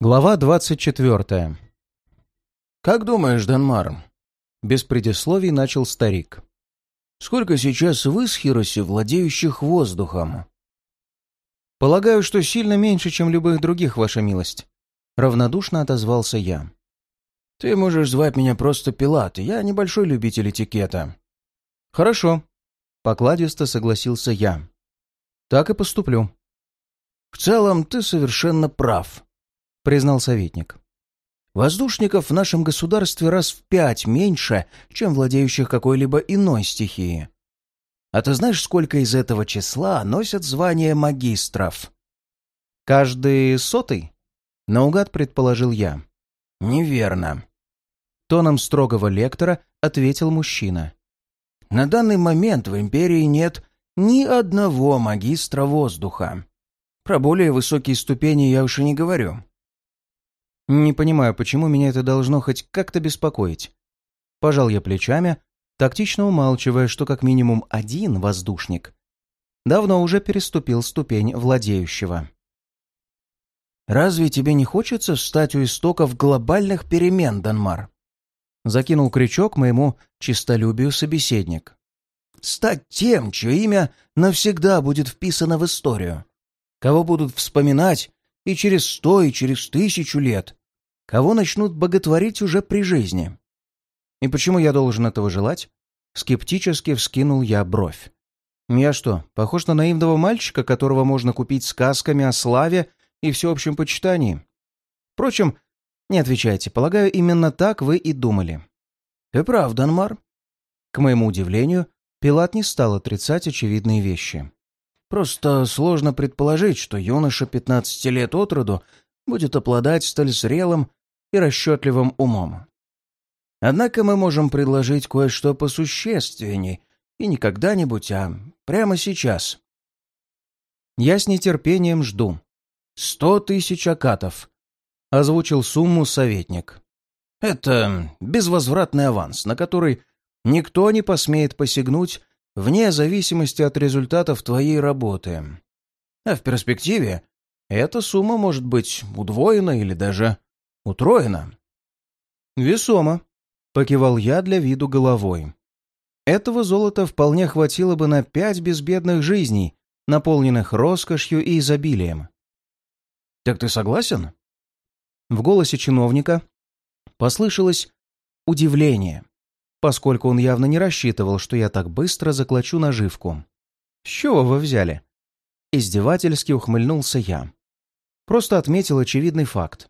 Глава двадцать четвертая. «Как думаешь, Данмар?» Без предисловий начал старик. «Сколько сейчас в Исхиросе владеющих воздухом?» «Полагаю, что сильно меньше, чем любых других, ваша милость», — равнодушно отозвался я. «Ты можешь звать меня просто Пилат, я небольшой любитель этикета». «Хорошо», — покладисто согласился я. «Так и поступлю». «В целом ты совершенно прав», — признал советник. «Воздушников в нашем государстве раз в пять меньше, чем владеющих какой-либо иной стихией. А ты знаешь, сколько из этого числа носят звание магистров?» «Каждый сотый?» — наугад предположил я. «Неверно», — тоном строгого лектора ответил мужчина. «На данный момент в Империи нет ни одного магистра воздуха. Про более высокие ступени я уж и не говорю. Не понимаю, почему меня это должно хоть как-то беспокоить. Пожал я плечами, тактично умалчивая, что как минимум один воздушник давно уже переступил ступень владеющего. «Разве тебе не хочется встать у истоков глобальных перемен, Данмар?» Закинул крючок моему чистолюбию собеседник. «Стать тем, чье имя навсегда будет вписано в историю, кого будут вспоминать и через сто, и через тысячу лет, кого начнут боготворить уже при жизни. И почему я должен этого желать? Скептически вскинул я бровь. Я что, похож на наивного мальчика, которого можно купить сказками о славе и всеобщем почитании? Впрочем, не отвечайте, полагаю, именно так вы и думали. Ты прав, Данмар. К моему удивлению, Пилат не стал отрицать очевидные вещи. Просто сложно предположить, что юноша 15 лет от роду будет обладать столь зрелым и расчетливым умом. Однако мы можем предложить кое-что посущественней, и не когда-нибудь, а прямо сейчас. Я с нетерпением жду. Сто тысяч акатов, — озвучил сумму советник. Это безвозвратный аванс, на который никто не посмеет посягнуть вне зависимости от результатов твоей работы. А в перспективе эта сумма может быть удвоена или даже утроена. «Весомо», — покивал я для виду головой. «Этого золота вполне хватило бы на пять безбедных жизней, наполненных роскошью и изобилием». «Так ты согласен?» В голосе чиновника послышалось удивление поскольку он явно не рассчитывал, что я так быстро заклочу наживку. «С чего вы взяли?» Издевательски ухмыльнулся я. Просто отметил очевидный факт.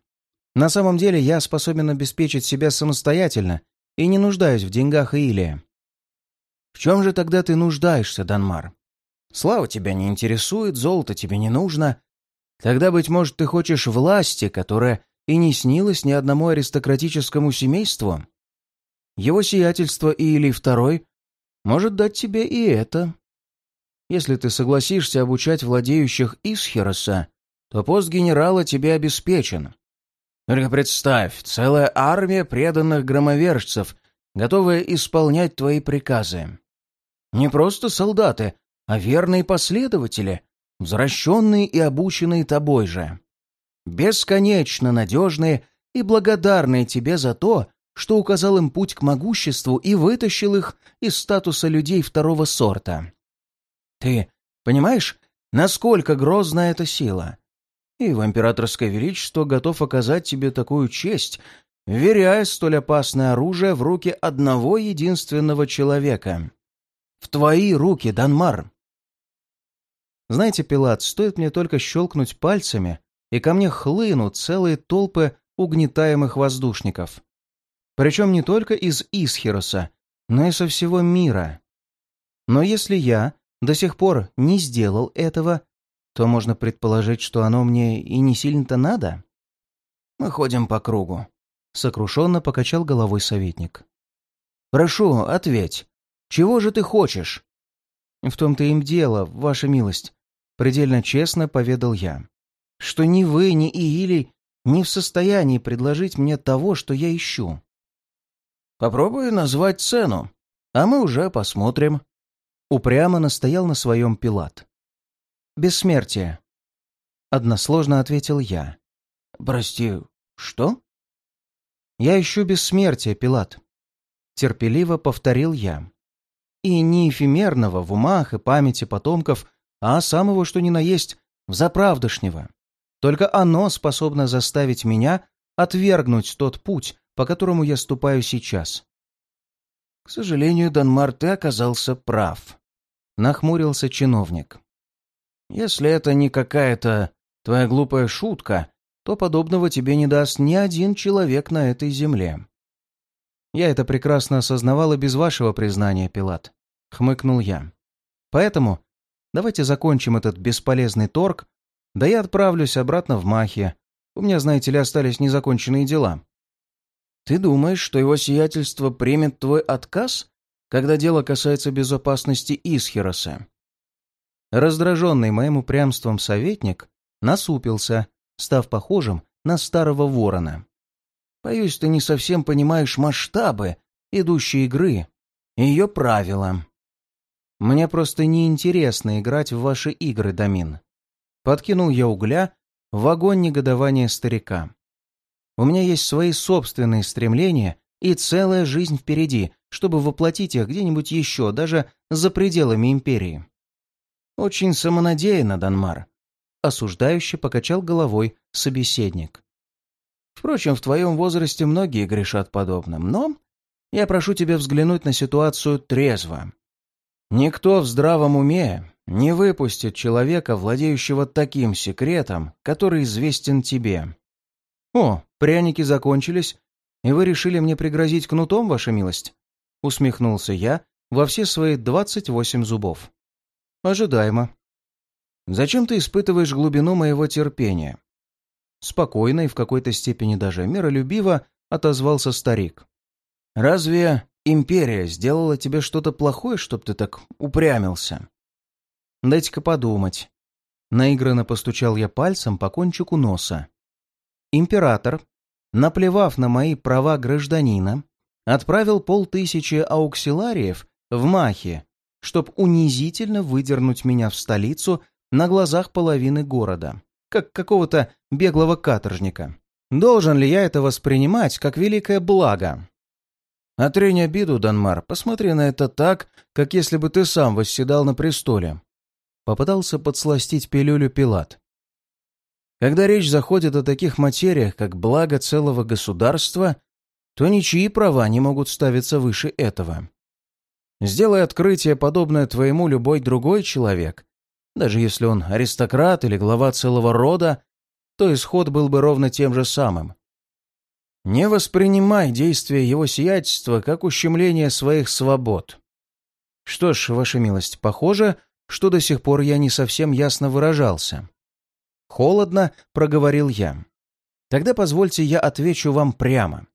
На самом деле я способен обеспечить себя самостоятельно и не нуждаюсь в деньгах Илия. «В чем же тогда ты нуждаешься, Данмар? Слава тебя не интересует, золото тебе не нужно. Тогда, быть может, ты хочешь власти, которая и не снилась ни одному аристократическому семейству?» Его сиятельство или второй может дать тебе и это. Если ты согласишься обучать владеющих Исхероса, то пост генерала тебе обеспечен. Только представь, целая армия преданных громовержцев, готовая исполнять твои приказы. Не просто солдаты, а верные последователи, возвращенные и обученные тобой же. Бесконечно надежные и благодарные тебе за то, что указал им путь к могуществу и вытащил их из статуса людей второго сорта. Ты понимаешь, насколько грозна эта сила? И в императорское величество готов оказать тебе такую честь, веряя столь опасное оружие в руки одного единственного человека. В твои руки, Данмар. Знаете, Пилат, стоит мне только щелкнуть пальцами, и ко мне хлынут целые толпы угнетаемых воздушников. Причем не только из Исхироса, но и со всего мира. Но если я до сих пор не сделал этого, то можно предположить, что оно мне и не сильно-то надо. Мы ходим по кругу. Сокрушенно покачал головой советник. «Прошу, ответь. Чего же ты хочешь?» «В том-то им дело, ваша милость», — предельно честно поведал я, «что ни вы, ни Иили не в состоянии предложить мне того, что я ищу. Попробуй назвать цену, а мы уже посмотрим». Упрямо настоял на своем Пилат. «Бессмертие», — односложно ответил я. Прости, что? Я ищу бессмертия, Пилат. Терпеливо повторил я. И не эфемерного в умах и памяти потомков, а самого что ни на есть, взаправдошнего. Только оно способно заставить меня отвергнуть тот путь, по которому я ступаю сейчас. К сожалению, Данмар, ты оказался прав. Нахмурился чиновник. Если это не какая-то твоя глупая шутка, то подобного тебе не даст ни один человек на этой земле. Я это прекрасно осознавал и без вашего признания, Пилат. Хмыкнул я. Поэтому давайте закончим этот бесполезный торг, да я отправлюсь обратно в Махе. У меня, знаете ли, остались незаконченные дела. Ты думаешь, что его сиятельство примет твой отказ, когда дело касается безопасности Исхироса? Раздраженный моим упрямством советник насупился, став похожим на старого ворона. «Боюсь, ты не совсем понимаешь масштабы идущей игры и ее правила». «Мне просто неинтересно играть в ваши игры, Дамин». Подкинул я угля в огонь негодования старика. У меня есть свои собственные стремления и целая жизнь впереди, чтобы воплотить их где-нибудь еще, даже за пределами империи. Очень самонадеянно, Данмар. Осуждающе покачал головой собеседник. Впрочем, в твоем возрасте многие грешат подобным, но я прошу тебя взглянуть на ситуацию трезво. Никто в здравом уме не выпустит человека, владеющего таким секретом, который известен тебе. «О, пряники закончились, и вы решили мне пригрозить кнутом, ваша милость?» Усмехнулся я во все свои двадцать восемь зубов. «Ожидаемо». «Зачем ты испытываешь глубину моего терпения?» Спокойно и в какой-то степени даже миролюбиво отозвался старик. «Разве империя сделала тебе что-то плохое, чтоб ты так упрямился?» «Дайте-ка подумать». Наигранно постучал я пальцем по кончику носа. Император, наплевав на мои права гражданина, отправил полтысячи ауксилариев в Махе, чтоб унизительно выдернуть меня в столицу на глазах половины города, как какого-то беглого каторжника. Должен ли я это воспринимать как великое благо? Отрень обиду, Данмар, посмотри на это так, как если бы ты сам восседал на престоле. Попытался подсластить пилюлю Пилат. Когда речь заходит о таких материях, как благо целого государства, то ничьи права не могут ставиться выше этого. Сделай открытие, подобное твоему любой другой человек, даже если он аристократ или глава целого рода, то исход был бы ровно тем же самым. Не воспринимай действия его сиятельства как ущемление своих свобод. Что ж, ваша милость, похоже, что до сих пор я не совсем ясно выражался. Холодно проговорил я. Тогда позвольте я отвечу вам прямо.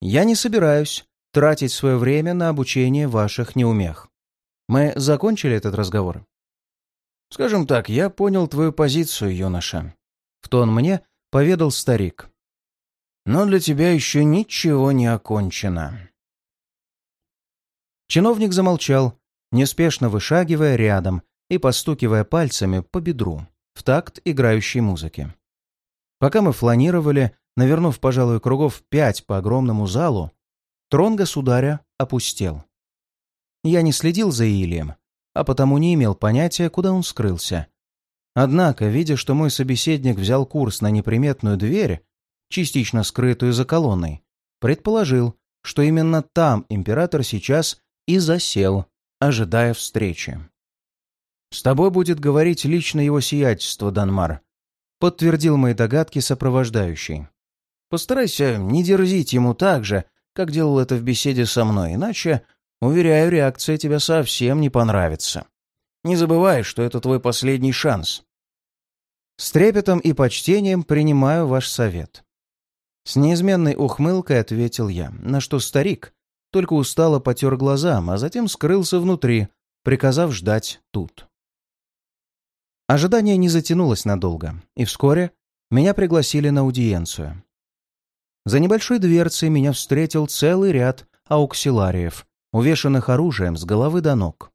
Я не собираюсь тратить свое время на обучение ваших неумех. Мы закончили этот разговор? Скажем так, я понял твою позицию, юноша. В тон мне поведал старик. Но для тебя еще ничего не окончено. Чиновник замолчал, неспешно вышагивая рядом и постукивая пальцами по бедру в такт играющей музыки. Пока мы фланировали, навернув, пожалуй, кругов пять по огромному залу, трон государя опустел. Я не следил за Илием, а потому не имел понятия, куда он скрылся. Однако, видя, что мой собеседник взял курс на неприметную дверь, частично скрытую за колонной, предположил, что именно там император сейчас и засел, ожидая встречи. «С тобой будет говорить лично его сиятельство, Данмар», — подтвердил мои догадки сопровождающий. «Постарайся не дерзить ему так же, как делал это в беседе со мной, иначе, уверяю, реакция тебе совсем не понравится. Не забывай, что это твой последний шанс». «С трепетом и почтением принимаю ваш совет». С неизменной ухмылкой ответил я, на что старик только устало потер глазам, а затем скрылся внутри, приказав ждать тут. Ожидание не затянулось надолго, и вскоре меня пригласили на аудиенцию. За небольшой дверцей меня встретил целый ряд ауксилариев, увешанных оружием с головы до ног.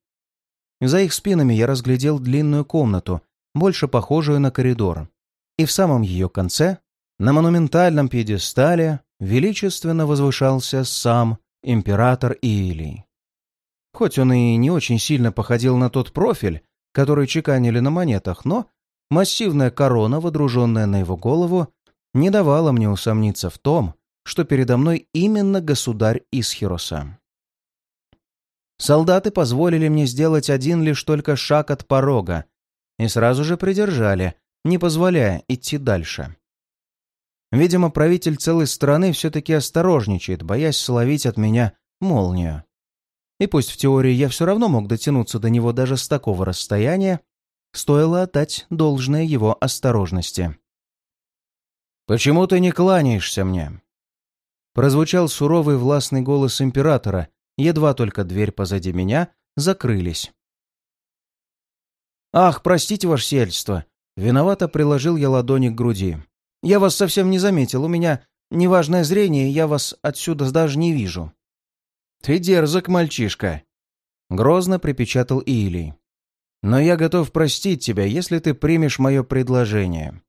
За их спинами я разглядел длинную комнату, больше похожую на коридор, и в самом ее конце На монументальном пьедестале величественно возвышался сам император Иилий. Хоть он и не очень сильно походил на тот профиль, который чеканили на монетах, но массивная корона, водруженная на его голову, не давала мне усомниться в том, что передо мной именно государь Исхироса. Солдаты позволили мне сделать один лишь только шаг от порога и сразу же придержали, не позволяя идти дальше. Видимо, правитель целой страны все-таки осторожничает, боясь словить от меня молнию. И пусть в теории я все равно мог дотянуться до него даже с такого расстояния, стоило отдать должное его осторожности. «Почему ты не кланяешься мне?» Прозвучал суровый властный голос императора, едва только дверь позади меня закрылись. «Ах, простите, ваше сельство!» Виновато приложил я ладони к груди. «Я вас совсем не заметил, у меня неважное зрение, я вас отсюда даже не вижу». «Ты дерзок, мальчишка!» Грозно припечатал Илий. «Но я готов простить тебя, если ты примешь мое предложение.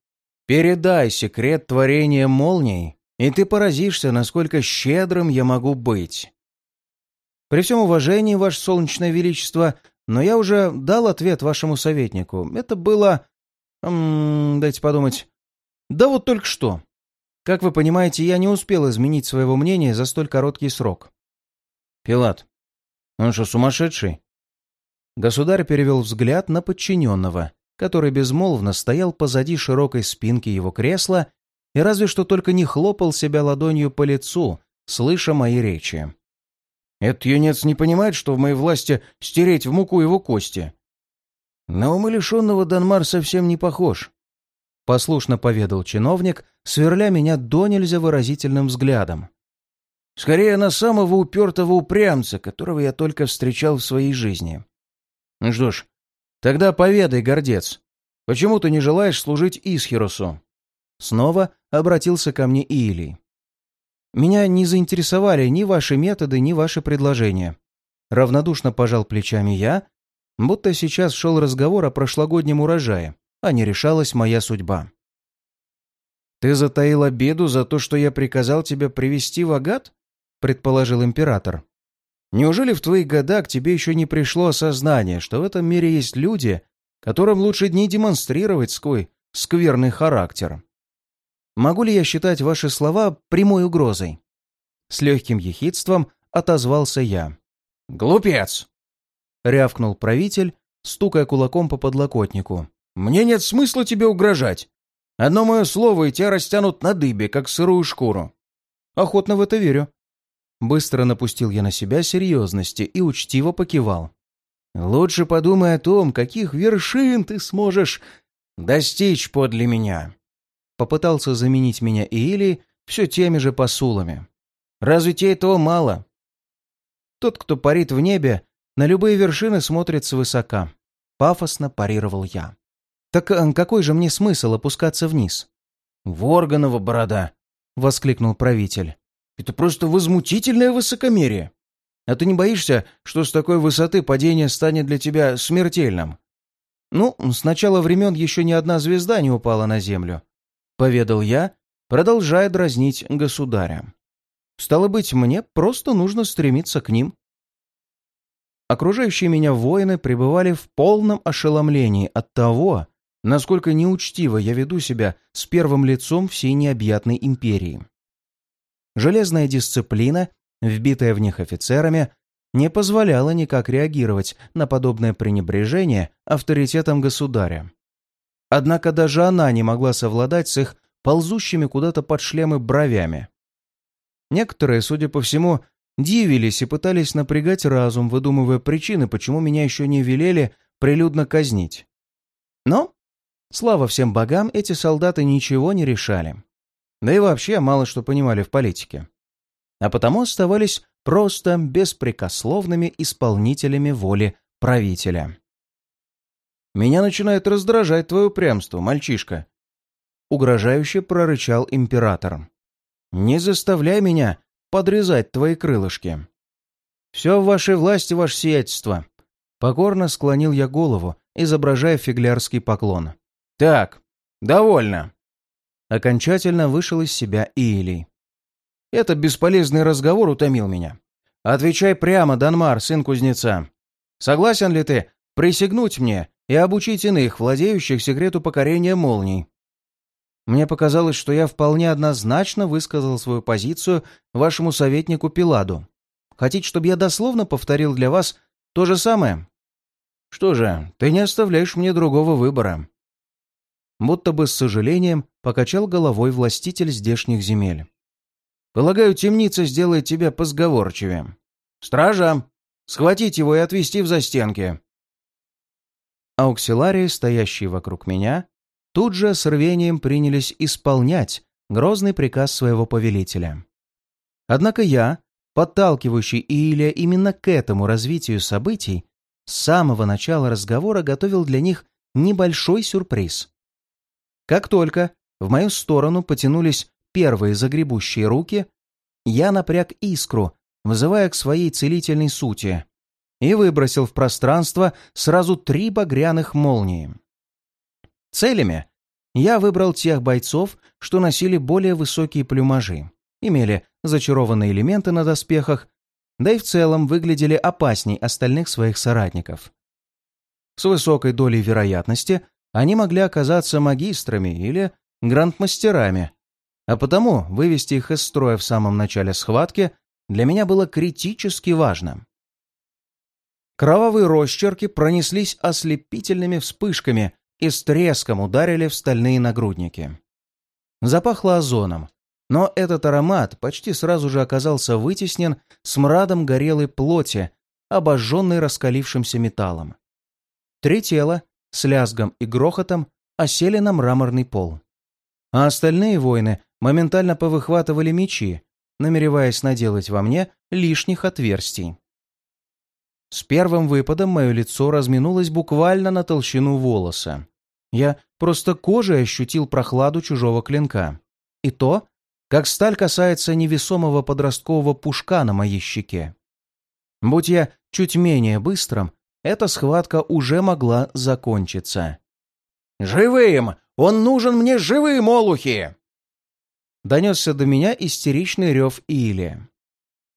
Передай секрет творения молний, и ты поразишься, насколько щедрым я могу быть. При всем уважении, Ваше Солнечное Величество, но я уже дал ответ вашему советнику. Это было... М -м, дайте подумать. Да вот только что. Как вы понимаете, я не успел изменить своего мнения за столь короткий срок. Пилат, он что, сумасшедший? Государь перевел взгляд на подчиненного, который безмолвно стоял позади широкой спинки его кресла и разве что только не хлопал себя ладонью по лицу, слыша мои речи. Этот юнец не понимает, что в моей власти стереть в муку его кости. На умалишенного Данмар совсем не похож. Послушно поведал чиновник, сверля меня до нельзя выразительным взглядом. Скорее, на самого упертого упрямца, которого я только встречал в своей жизни. Ну что ж, тогда поведай, гордец, почему ты не желаешь служить Исхиросу? Снова обратился ко мне Иилий. Меня не заинтересовали ни ваши методы, ни ваши предложения. Равнодушно пожал плечами я, будто сейчас шел разговор о прошлогоднем урожае, а не решалась моя судьба. «Ты затаил обиду за то, что я приказал тебя привести в Агат?» Предположил император. «Неужели в твои года к тебе еще не пришло осознание, что в этом мире есть люди, которым лучше не демонстрировать свой скверный характер?» Могу ли я считать ваши слова прямой угрозой?» С легким ехидством отозвался я. «Глупец!» — рявкнул правитель, стукая кулаком по подлокотнику. «Мне нет смысла тебе угрожать. Одно мое слово, и тебя растянут на дыбе, как сырую шкуру». «Охотно в это верю». Быстро напустил я на себя серьезности и учтиво покивал. «Лучше подумай о том, каких вершин ты сможешь достичь подле меня попытался заменить меня Иили все теми же посулами. Разве тебе этого мало? Тот, кто парит в небе, на любые вершины смотрит свысока. Пафосно парировал я. Так какой же мне смысл опускаться вниз? «Ворганова борода!» — воскликнул правитель. «Это просто возмутительное высокомерие! А ты не боишься, что с такой высоты падение станет для тебя смертельным?» «Ну, с начала времен еще ни одна звезда не упала на Землю. — поведал я, продолжая дразнить государя. «Стало быть, мне просто нужно стремиться к ним». Окружающие меня воины пребывали в полном ошеломлении от того, насколько неучтиво я веду себя с первым лицом всей необъятной империи. Железная дисциплина, вбитая в них офицерами, не позволяла никак реагировать на подобное пренебрежение авторитетом государя. Однако даже она не могла совладать с их ползущими куда-то под шлемы бровями. Некоторые, судя по всему, дивились и пытались напрягать разум, выдумывая причины, почему меня еще не велели прилюдно казнить. Но, слава всем богам, эти солдаты ничего не решали. Да и вообще мало что понимали в политике. А потому оставались просто беспрекословными исполнителями воли правителя. Меня начинает раздражать твое упрямство, мальчишка. Угрожающе прорычал император. Не заставляй меня подрезать твои крылышки. Все в вашей власти, ваше сиятельство. Покорно склонил я голову, изображая фиглярский поклон. Так, довольно. Окончательно вышел из себя Иилий. Этот бесполезный разговор утомил меня. Отвечай прямо, Данмар, сын кузнеца. Согласен ли ты присягнуть мне и обучить иных, владеющих секрету покорения молний? Мне показалось, что я вполне однозначно высказал свою позицию вашему советнику Пиладу. Хотите, чтобы я дословно повторил для вас то же самое? Что же, ты не оставляешь мне другого выбора. Будто бы с сожалением покачал головой властитель здешних земель. Полагаю, темница сделает тебя позговорчивее. Стража! Схватить его и отвезти в застенки. Ауксиларии, стоящие вокруг меня, тут же с рвением принялись исполнять грозный приказ своего повелителя. Однако я, подталкивающий Иилия именно к этому развитию событий, с самого начала разговора готовил для них небольшой сюрприз. Как только в мою сторону потянулись первые загребущие руки, я напряг искру, вызывая к своей целительной сути, и выбросил в пространство сразу три багряных молнии. Целями я выбрал тех бойцов, что носили более высокие плюмажи, имели зачарованные элементы на доспехах, да и в целом выглядели опасней остальных своих соратников. С высокой долей вероятности они могли оказаться магистрами или грандмастерами, а потому вывести их из строя в самом начале схватки для меня было критически важно. Кровавые росчерки пронеслись ослепительными вспышками и с треском ударили в стальные нагрудники. Запахло озоном, но этот аромат почти сразу же оказался вытеснен смрадом горелой плоти, обожженной раскалившимся металлом. Три тела с лязгом и грохотом осели на мраморный пол. А остальные воины моментально повыхватывали мечи, намереваясь наделать во мне лишних отверстий. С первым выпадом мое лицо разминулось буквально на толщину волоса. Я просто кожей ощутил прохладу чужого клинка. И то, как сталь касается невесомого подросткового пушка на моей щеке. Будь я чуть менее быстрым, эта схватка уже могла закончиться. «Живым! Он нужен мне живым, олухи!» Донесся до меня истеричный рев Или.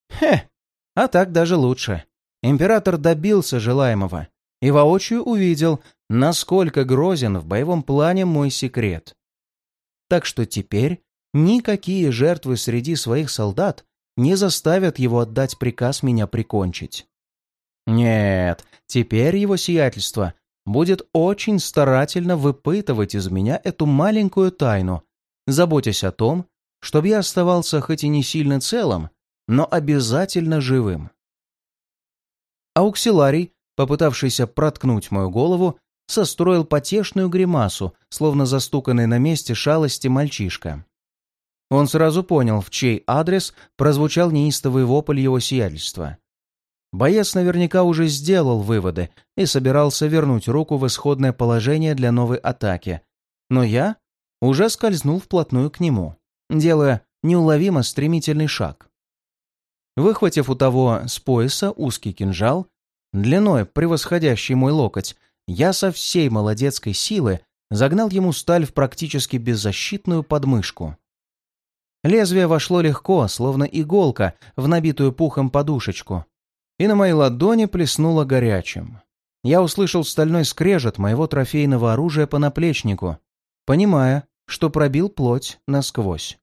«Хе! А так даже лучше. Император добился желаемого и воочию увидел, насколько грозен в боевом плане мой секрет. Так что теперь никакие жертвы среди своих солдат не заставят его отдать приказ меня прикончить. Нет, теперь его сиятельство будет очень старательно выпытывать из меня эту маленькую тайну, заботясь о том, чтобы я оставался хоть и не сильно целым, но обязательно живым. Ауксиларий, попытавшийся проткнуть мою голову, состроил потешную гримасу, словно застуканный на месте шалости мальчишка. Он сразу понял, в чей адрес прозвучал неистовый вопль его сиятельства. Боец наверняка уже сделал выводы и собирался вернуть руку в исходное положение для новой атаки. Но я уже скользнул вплотную к нему, делая неуловимо стремительный шаг. Выхватив у того с пояса узкий кинжал, длиной превосходящий мой локоть, я со всей молодецкой силы загнал ему сталь в практически беззащитную подмышку. Лезвие вошло легко, словно иголка в набитую пухом подушечку, и на моей ладони плеснуло горячим. Я услышал стальной скрежет моего трофейного оружия по наплечнику, понимая, что пробил плоть насквозь.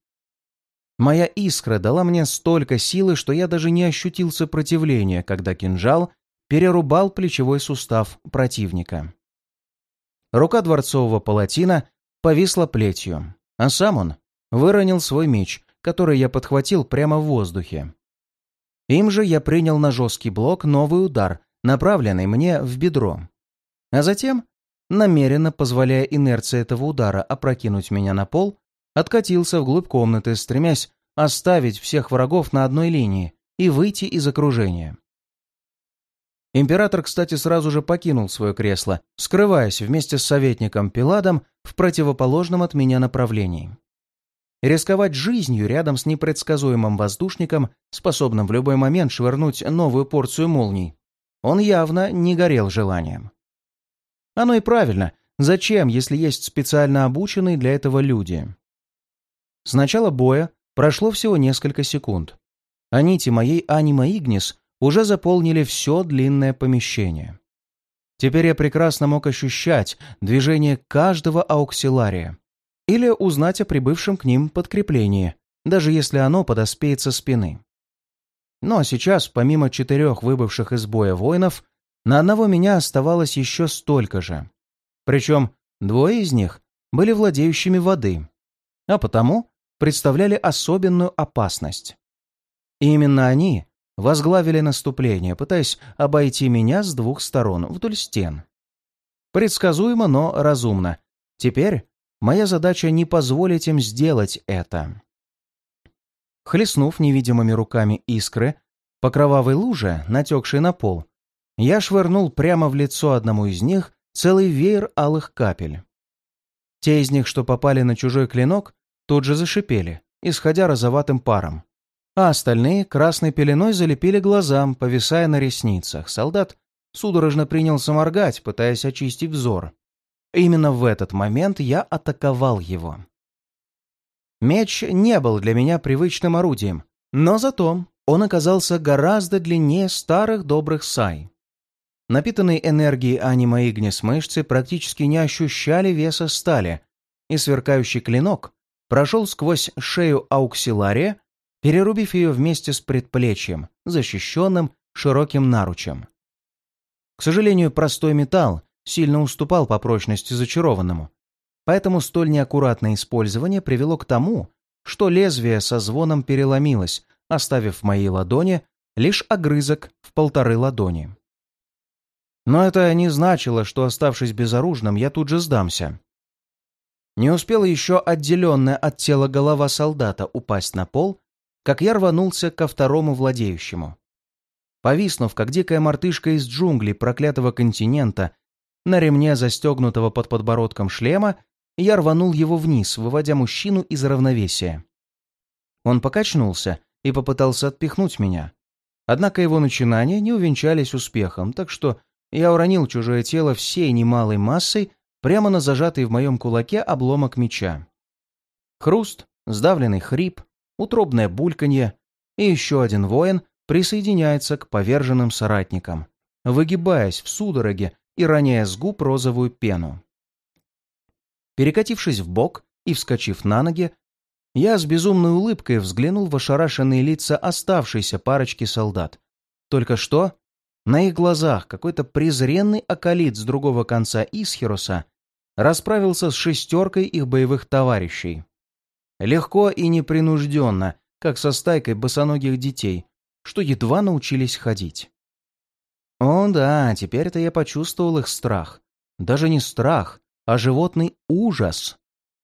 Моя искра дала мне столько силы, что я даже не ощутил сопротивления, когда кинжал перерубал плечевой сустав противника. Рука дворцового палатина повисла плетью, а сам он выронил свой меч, который я подхватил прямо в воздухе. Им же я принял на жесткий блок новый удар, направленный мне в бедро. А затем, намеренно позволяя инерции этого удара опрокинуть меня на пол, откатился вглубь комнаты, стремясь оставить всех врагов на одной линии и выйти из окружения. Император, кстати, сразу же покинул свое кресло, скрываясь вместе с советником Пиладом в противоположном от меня направлении. Рисковать жизнью рядом с непредсказуемым воздушником, способным в любой момент швырнуть новую порцию молний, он явно не горел желанием. Оно и правильно. Зачем, если есть специально обученные для этого люди? С начала боя прошло всего несколько секунд, а нити моей анима Игнис уже заполнили все длинное помещение. Теперь я прекрасно мог ощущать движение каждого ауксилария или узнать о прибывшем к ним подкреплении, даже если оно подоспеет со спины. Но сейчас, помимо четырех выбывших из боя воинов, на одного меня оставалось еще столько же. Причем двое из них были владеющими воды, а потому представляли особенную опасность. И именно они возглавили наступление, пытаясь обойти меня с двух сторон вдоль стен. Предсказуемо, но разумно. Теперь моя задача не позволить им сделать это. Хлестнув невидимыми руками искры по кровавой луже, натекшей на пол, я швырнул прямо в лицо одному из них целый веер алых капель. Те из них, что попали на чужой клинок, тут же зашипели, исходя розоватым паром. А остальные красной пеленой залепили глазам, повисая на ресницах. Солдат судорожно принялся моргать, пытаясь очистить взор. Именно в этот момент я атаковал его. Меч не был для меня привычным орудием, но зато он оказался гораздо длиннее старых добрых сай. Напитанные энергией анима Игнис мышцы практически не ощущали веса стали, и сверкающий клинок прошел сквозь шею ауксилария, перерубив ее вместе с предплечьем, защищенным широким наручем. К сожалению, простой металл сильно уступал по прочности зачарованному, поэтому столь неаккуратное использование привело к тому, что лезвие со звоном переломилось, оставив в моей ладони лишь огрызок в полторы ладони. Но это не значило, что, оставшись безоружным, я тут же сдамся. Не успела еще отделенная от тела голова солдата упасть на пол, как я рванулся ко второму владеющему. Повиснув, как дикая мартышка из джунглей проклятого континента, на ремне застегнутого под подбородком шлема, я рванул его вниз, выводя мужчину из равновесия. Он покачнулся и попытался отпихнуть меня. Однако его начинания не увенчались успехом, так что я уронил чужое тело всей немалой массой прямо на зажатый в моем кулаке обломок меча. Хруст, сдавленный хрип, утробное бульканье, и еще один воин присоединяется к поверженным соратникам, выгибаясь в судороге и роняя с губ розовую пену. Перекатившись в бок и вскочив на ноги, я с безумной улыбкой взглянул в ошарашенные лица оставшейся парочки солдат. Только что на их глазах какой-то презренный околит с другого конца Исхироса расправился с шестеркой их боевых товарищей. Легко и непринужденно, как со стайкой босоногих детей, что едва научились ходить. О да, теперь-то я почувствовал их страх. Даже не страх, а животный ужас,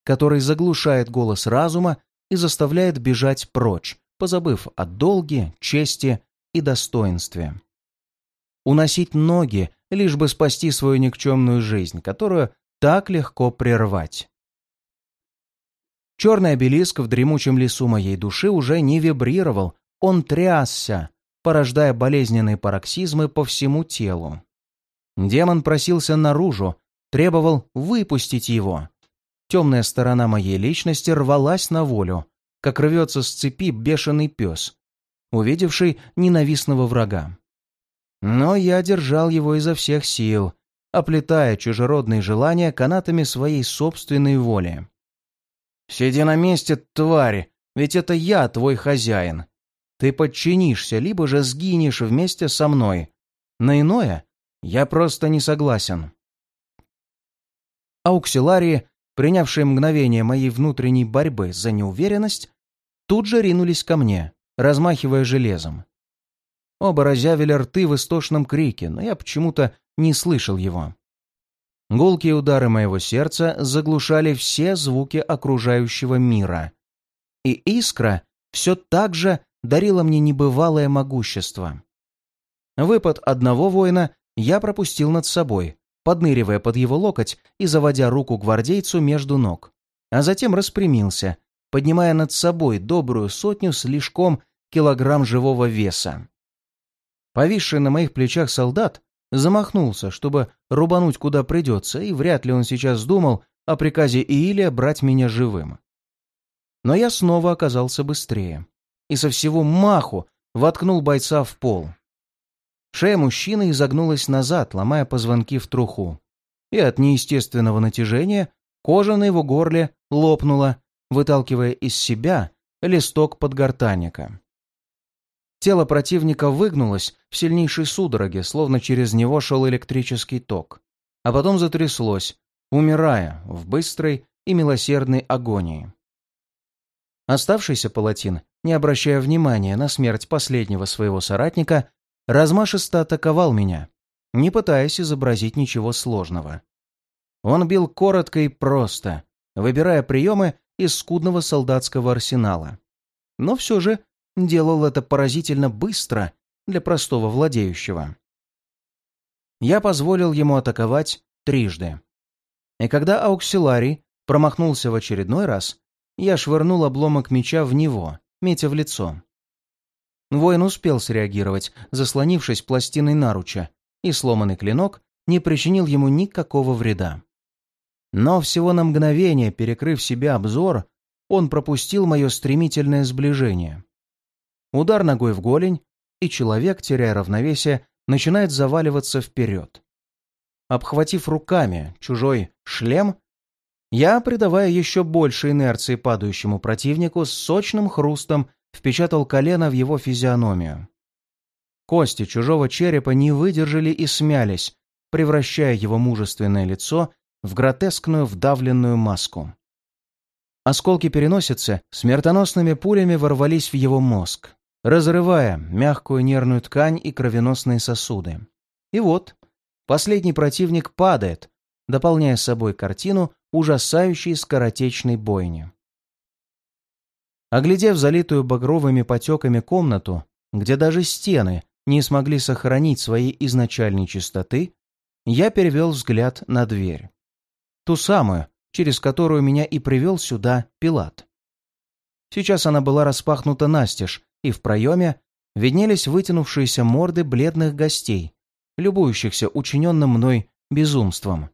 который заглушает голос разума и заставляет бежать прочь, позабыв о долге, чести и достоинстве уносить ноги, лишь бы спасти свою никчемную жизнь, которую так легко прервать. Черный обелиск в дремучем лесу моей души уже не вибрировал, он трясся, порождая болезненные пароксизмы по всему телу. Демон просился наружу, требовал выпустить его. Темная сторона моей личности рвалась на волю, как рвется с цепи бешеный пес, увидевший ненавистного врага. Но я держал его изо всех сил, оплетая чужеродные желания канатами своей собственной воли. «Сиди на месте, тварь, ведь это я твой хозяин. Ты подчинишься, либо же сгинешь вместе со мной. На иное я просто не согласен». Ауксиларии, принявшие мгновение моей внутренней борьбы за неуверенность, тут же ринулись ко мне, размахивая железом. Оба разъявили рты в истошном крике, но я почему-то не слышал его. Гулкие удары моего сердца заглушали все звуки окружающего мира. И искра все так же дарила мне небывалое могущество. Выпад одного воина я пропустил над собой, подныривая под его локоть и заводя руку гвардейцу между ног, а затем распрямился, поднимая над собой добрую сотню слишком килограмм живого веса. Повисший на моих плечах солдат замахнулся, чтобы рубануть куда придется, и вряд ли он сейчас думал о приказе Иилия брать меня живым. Но я снова оказался быстрее и со всего маху воткнул бойца в пол. Шея мужчины изогнулась назад, ломая позвонки в труху. И от неестественного натяжения кожа на его горле лопнула, выталкивая из себя листок подгортанника. Тело противника выгнулось в сильнейшей судороге, словно через него шел электрический ток, а потом затряслось, умирая в быстрой и милосердной агонии. Оставшийся палатин, не обращая внимания на смерть последнего своего соратника, размашисто атаковал меня, не пытаясь изобразить ничего сложного. Он бил коротко и просто, выбирая приемы из скудного солдатского арсенала. Но все же делал это поразительно быстро для простого владеющего. Я позволил ему атаковать трижды. И когда ауксиларий промахнулся в очередной раз, я швырнул обломок меча в него, метя в лицо. Воин успел среагировать, заслонившись пластиной наруча, и сломанный клинок не причинил ему никакого вреда. Но всего на мгновение, перекрыв себе обзор, он пропустил мое стремительное сближение. Удар ногой в голень, и человек, теряя равновесие, начинает заваливаться вперед. Обхватив руками чужой шлем, я, придавая еще больше инерции падающему противнику, с сочным хрустом впечатал колено в его физиономию. Кости чужого черепа не выдержали и смялись, превращая его мужественное лицо в гротескную вдавленную маску. Осколки переносицы смертоносными пулями ворвались в его мозг, разрывая мягкую нервную ткань и кровеносные сосуды. И вот, последний противник падает, дополняя собой картину ужасающей скоротечной бойни. Оглядев залитую багровыми потеками комнату, где даже стены не смогли сохранить своей изначальной чистоты, я перевел взгляд на дверь. Ту самую, через которую меня и привел сюда Пилат. Сейчас она была распахнута настежь, и в проеме виднелись вытянувшиеся морды бледных гостей, любующихся учиненным мной безумством.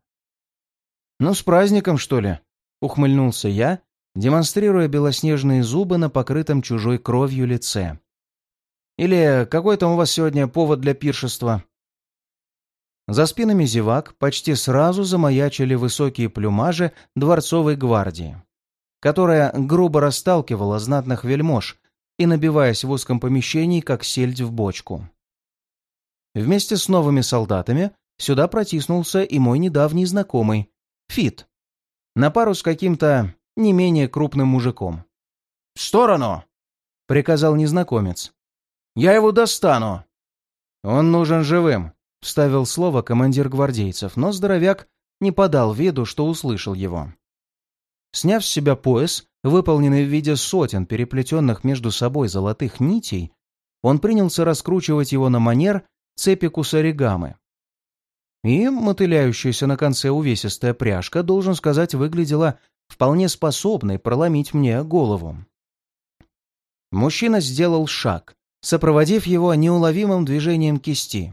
«Ну, с праздником, что ли?» — ухмыльнулся я, демонстрируя белоснежные зубы на покрытом чужой кровью лице. «Или какой там у вас сегодня повод для пиршества?» За спинами зевак почти сразу замаячили высокие плюмажи дворцовой гвардии, которая грубо расталкивала знатных вельмож и набиваясь в узком помещении, как сельдь в бочку. Вместе с новыми солдатами сюда протиснулся и мой недавний знакомый, Фит. На пару с каким-то не менее крупным мужиком. «В сторону!» — приказал незнакомец. «Я его достану!» «Он нужен живым», — вставил слово командир гвардейцев, но здоровяк не подал виду, что услышал его. Сняв с себя пояс, выполненный в виде сотен переплетенных между собой золотых нитей, он принялся раскручивать его на манер цепи кусаригамы. И мотыляющаяся на конце увесистая пряжка, должен сказать, выглядела вполне способной проломить мне голову. Мужчина сделал шаг, сопроводив его неуловимым движением кисти.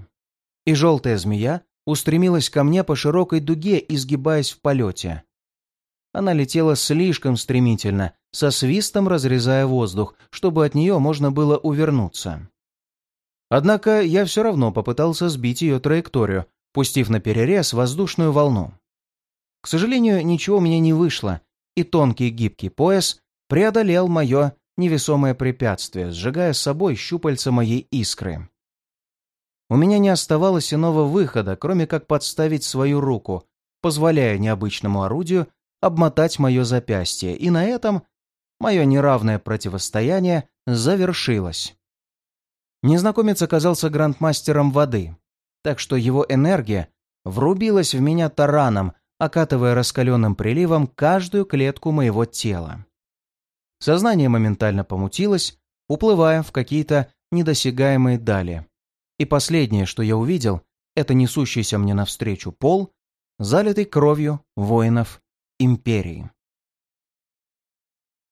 И желтая змея устремилась ко мне по широкой дуге, изгибаясь в полете. Она летела слишком стремительно, со свистом разрезая воздух, чтобы от нее можно было увернуться. Однако я все равно попытался сбить ее траекторию, пустив на перерез воздушную волну. К сожалению, ничего у меня не вышло, и тонкий гибкий пояс преодолел мое невесомое препятствие, сжигая с собой щупальца моей искры. У меня не оставалось иного выхода, кроме как подставить свою руку, позволяя необычному орудию обмотать мое запястье, и на этом мое неравное противостояние завершилось. Незнакомец оказался грандмастером воды, так что его энергия врубилась в меня тараном, окатывая раскаленным приливом каждую клетку моего тела. Сознание моментально помутилось, уплывая в какие-то недосягаемые дали. И последнее, что я увидел, это несущийся мне навстречу пол, залитый кровью воинов Империи.